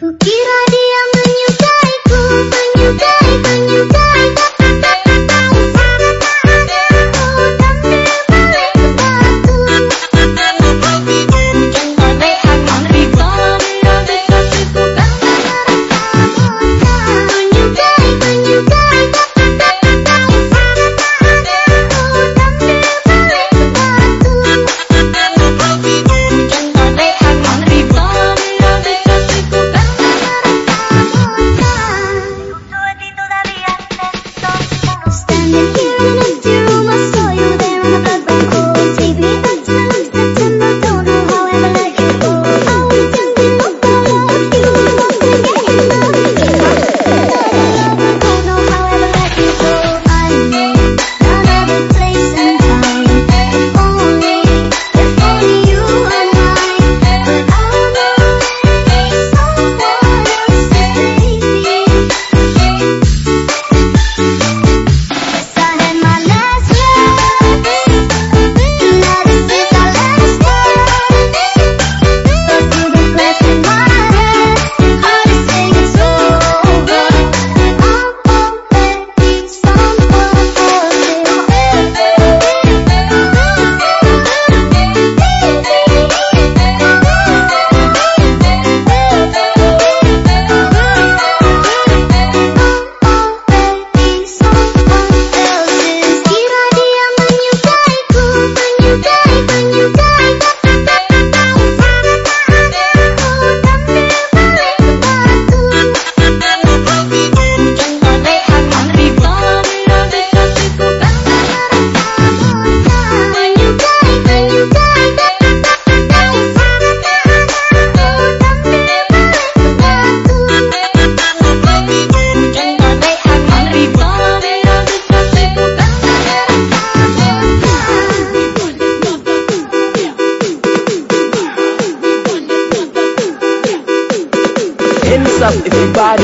up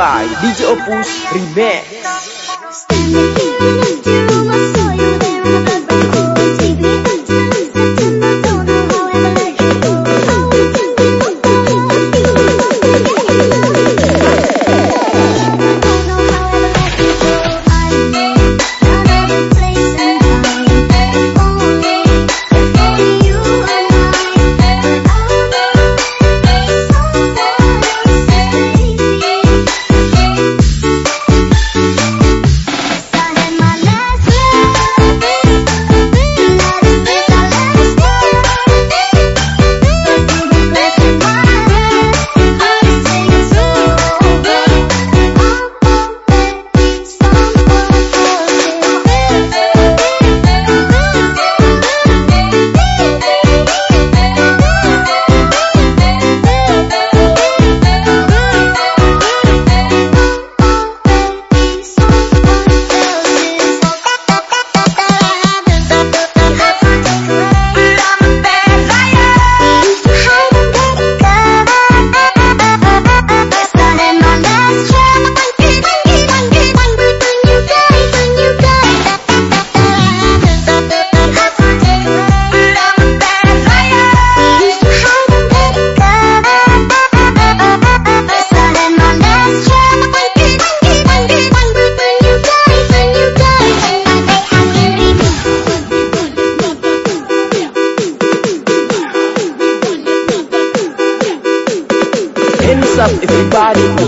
by DJ Opus Remix